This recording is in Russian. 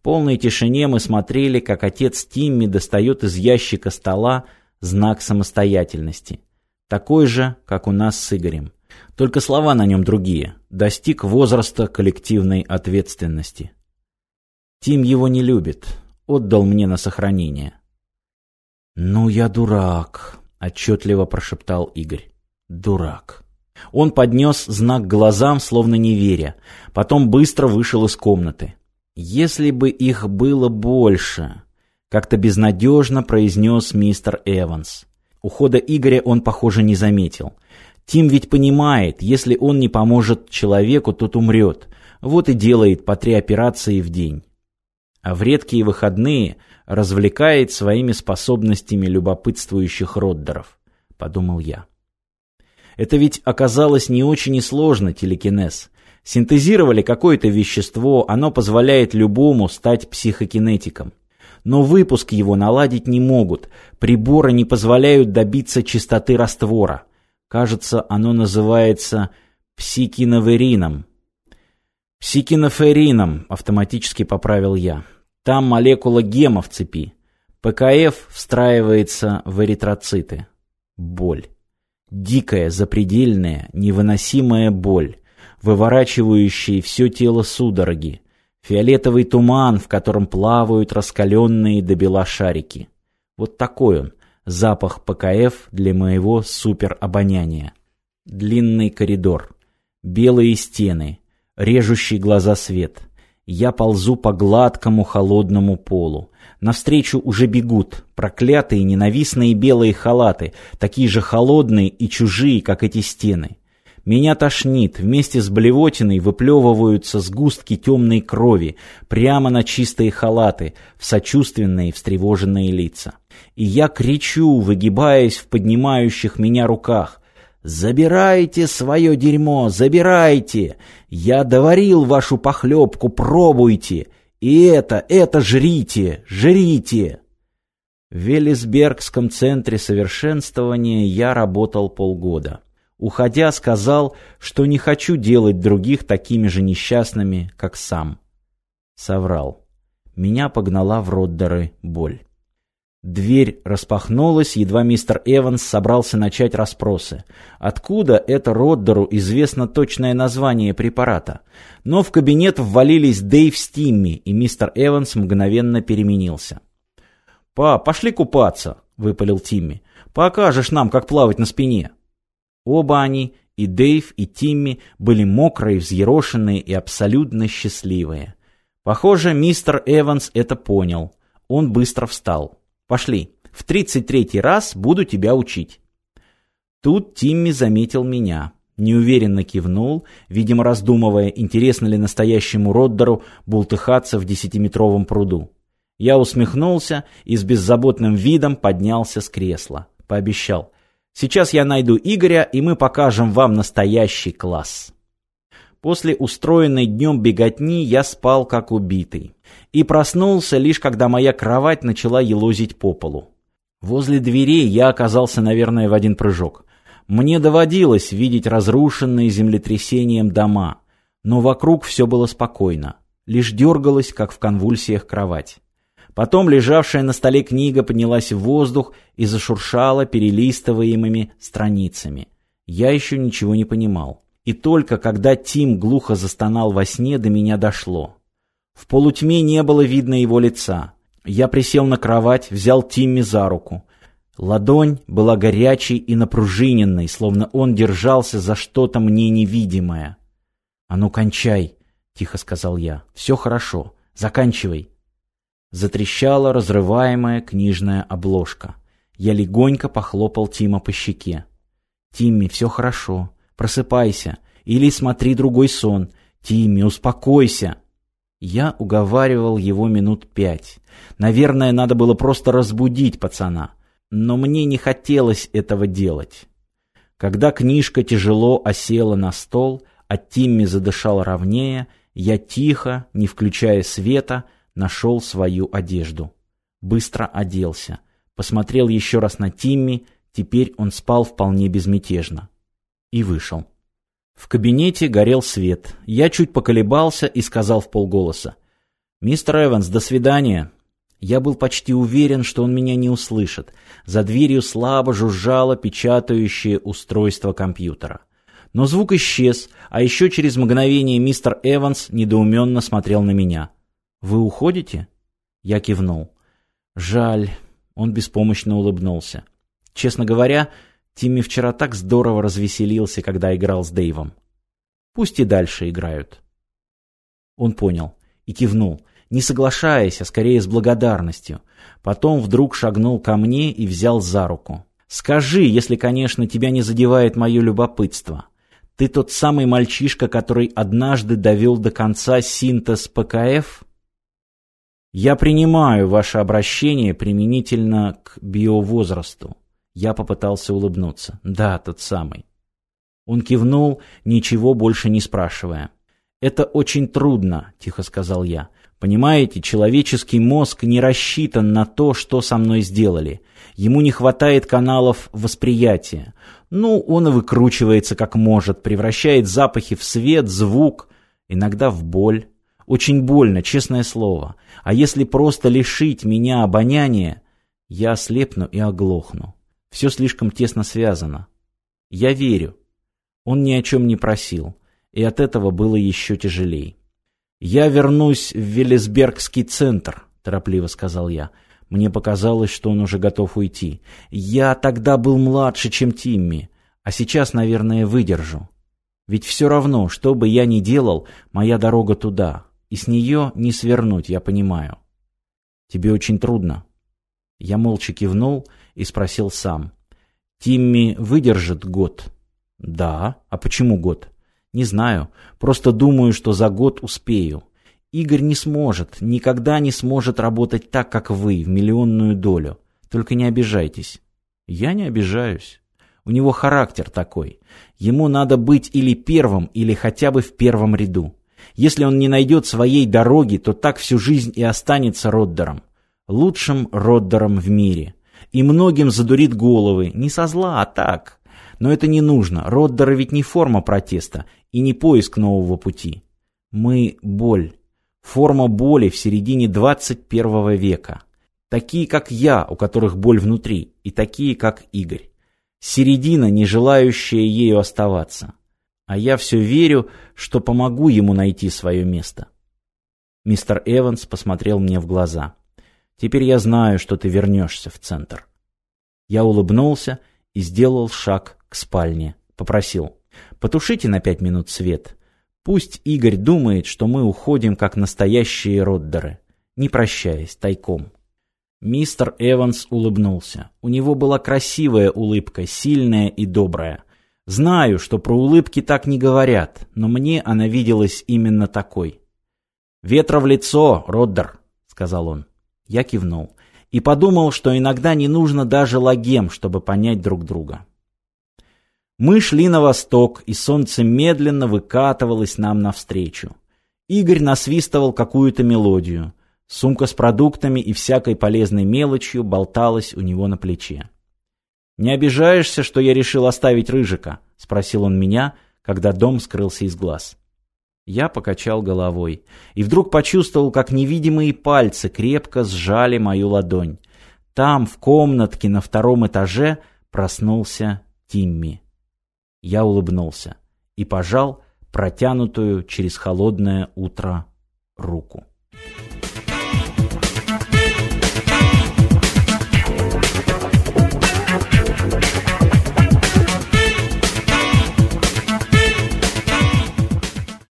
В полной тишине мы смотрели, как отец Тимми достает из ящика стола знак самостоятельности. Такой же, как у нас с Игорем. Только слова на нем другие. Достиг возраста коллективной ответственности. Тим его не любит. Отдал мне на сохранение. «Ну я дурак», — отчетливо прошептал Игорь. «Дурак». Он поднес знак глазам, словно не веря. Потом быстро вышел из комнаты. «Если бы их было больше», — как-то безнадежно произнес мистер Эванс. Ухода Игоря он, похоже, не заметил. Тим ведь понимает, если он не поможет человеку, тот умрет. Вот и делает по три операции в день. А в редкие выходные развлекает своими способностями любопытствующих роддеров, подумал я. Это ведь оказалось не очень и сложно телекинез синтезировали какое-то вещество, оно позволяет любому стать психокинетиком. Но выпуск его наладить не могут, приборы не позволяют добиться чистоты раствора. Кажется, оно называется псикиноверином. Псикиноферином, автоматически поправил я. Там молекула гема в цепи. ПКФ встраивается в эритроциты. Боль. Дикая, запредельная, невыносимая боль выворачивающие все тело судороги, фиолетовый туман, в котором плавают раскаленные до бела шарики. Вот такой он, запах ПКФ для моего суперобоняния. Длинный коридор, белые стены, режущий глаза свет. Я ползу по гладкому холодному полу. Навстречу уже бегут проклятые ненавистные белые халаты, такие же холодные и чужие, как эти стены. Меня тошнит, вместе с блевотиной выплевываются сгустки темной крови прямо на чистые халаты, в сочувственные встревоженные лица. И я кричу, выгибаясь в поднимающих меня руках. «Забирайте свое дерьмо, забирайте! Я доварил вашу похлебку, пробуйте! И это, это жрите, жрите!» В Велисбергском центре совершенствования я работал полгода уходя, сказал, что не хочу делать других такими же несчастными, как сам. Соврал. Меня погнала в Роддеры боль. Дверь распахнулась, едва мистер Эванс собрался начать расспросы. Откуда это Роддеру известно точное название препарата? Но в кабинет ввалились Дэйв Стимми, и мистер Эванс мгновенно переменился. «Па, пошли купаться!» — выпалил Тимми. «Покажешь нам, как плавать на спине!» Оба они, и Дэйв, и Тимми, были мокрые, взъерошенные и абсолютно счастливые. Похоже, мистер Эванс это понял. Он быстро встал. «Пошли. В тридцать третий раз буду тебя учить». Тут Тимми заметил меня. Неуверенно кивнул, видимо раздумывая, интересно ли настоящему Роддеру бултыхаться в десятиметровом пруду. Я усмехнулся и с беззаботным видом поднялся с кресла. Пообещал. Сейчас я найду Игоря, и мы покажем вам настоящий класс. После устроенной днем беготни я спал как убитый. И проснулся лишь когда моя кровать начала елозить по полу. Возле дверей я оказался, наверное, в один прыжок. Мне доводилось видеть разрушенные землетрясением дома, но вокруг все было спокойно, лишь дергалась, как в конвульсиях, кровать. Потом лежавшая на столе книга поднялась в воздух и зашуршала перелистываемыми страницами. Я еще ничего не понимал. И только когда Тим глухо застонал во сне, до меня дошло. В полутьме не было видно его лица. Я присел на кровать, взял Тимми за руку. Ладонь была горячей и напружиненной, словно он держался за что-то мне невидимое. «А ну, кончай!» — тихо сказал я. «Все хорошо. Заканчивай. Затрещала разрываемая книжная обложка. Я легонько похлопал Тима по щеке. «Тимми, все хорошо. Просыпайся. Или смотри другой сон. Тимми, успокойся!» Я уговаривал его минут пять. Наверное, надо было просто разбудить пацана. Но мне не хотелось этого делать. Когда книжка тяжело осела на стол, а Тимми задышал ровнее, я тихо, не включая света, нашел свою одежду. Быстро оделся. Посмотрел еще раз на Тимми, теперь он спал вполне безмятежно. И вышел. В кабинете горел свет. Я чуть поколебался и сказал в полголоса. «Мистер Эванс, до свидания!» Я был почти уверен, что он меня не услышит. За дверью слабо жужжало печатающее устройство компьютера. Но звук исчез, а еще через мгновение мистер Эванс недоуменно смотрел на меня вы уходите? Я кивнул. Жаль он беспомощно улыбнулся. Честно говоря тимми вчера так здорово развеселился когда играл с дэйвом. Пусть и дальше играют. Он понял и кивнул не соглашаясь а скорее с благодарностью. Потом вдруг шагнул ко мне и взял за руку. Скажи если конечно тебя не задевает мое любопытство. Ты тот самый мальчишка который однажды довел до конца синтез пкф я принимаю ваше обращение применительно к биовозрасту. Я попытался улыбнуться. Да, тот самый. Он кивнул, ничего больше не спрашивая. «Это очень трудно», – тихо сказал я. «Понимаете, человеческий мозг не рассчитан на то, что со мной сделали. Ему не хватает каналов восприятия. Ну, он выкручивается как может, превращает запахи в свет, звук, иногда в боль». Очень больно, честное слово. А если просто лишить меня обоняния, я ослепну и оглохну. Все слишком тесно связано. Я верю. Он ни о чем не просил, и от этого было еще тяжелее. «Я вернусь в Велесбергский центр», — торопливо сказал я. Мне показалось, что он уже готов уйти. «Я тогда был младше, чем Тимми, а сейчас, наверное, выдержу. Ведь все равно, что бы я ни делал, моя дорога туда, и с нее не свернуть, я понимаю. Тебе очень трудно. Я молча кивнул и спросил сам. Тимми выдержит год? Да. А почему год? Не знаю. Просто думаю, что за год успею. Игорь не сможет, никогда не сможет работать так, как вы, в миллионную долю. Только не обижайтесь. Я не обижаюсь. У него характер такой. Ему надо быть или первым, или хотя бы в первом ряду. Если он не найдет своей дороги, то так всю жизнь и останется Роддером, лучшим Роддером в мире. И многим задурит головы, не со зла, а так. Но это не нужно, Роддера ведь не форма протеста и не поиск нового пути. Мы – боль. Форма боли в середине 21 века. Такие, как я, у которых боль внутри, и такие, как Игорь. Середина, не желающая ею оставаться а я все верю, что помогу ему найти свое место. Мистер Эванс посмотрел мне в глаза. Теперь я знаю, что ты вернешься в центр. Я улыбнулся и сделал шаг к спальне. Попросил. Потушите на пять минут свет. Пусть Игорь думает, что мы уходим, как настоящие роддеры, не прощаясь, тайком. Мистер Эванс улыбнулся. У него была красивая улыбка, сильная и добрая. Знаю, что про улыбки так не говорят, но мне она виделась именно такой. «Ветра в лицо, Роддер», — сказал он. Я кивнул и подумал, что иногда не нужно даже лагем, чтобы понять друг друга. Мы шли на восток, и солнце медленно выкатывалось нам навстречу. Игорь насвистывал какую-то мелодию. Сумка с продуктами и всякой полезной мелочью болталась у него на плече. «Не обижаешься, что я решил оставить Рыжика?» — спросил он меня, когда дом скрылся из глаз. Я покачал головой и вдруг почувствовал, как невидимые пальцы крепко сжали мою ладонь. Там, в комнатке на втором этаже, проснулся Тимми. Я улыбнулся и пожал протянутую через холодное утро руку. Thank you.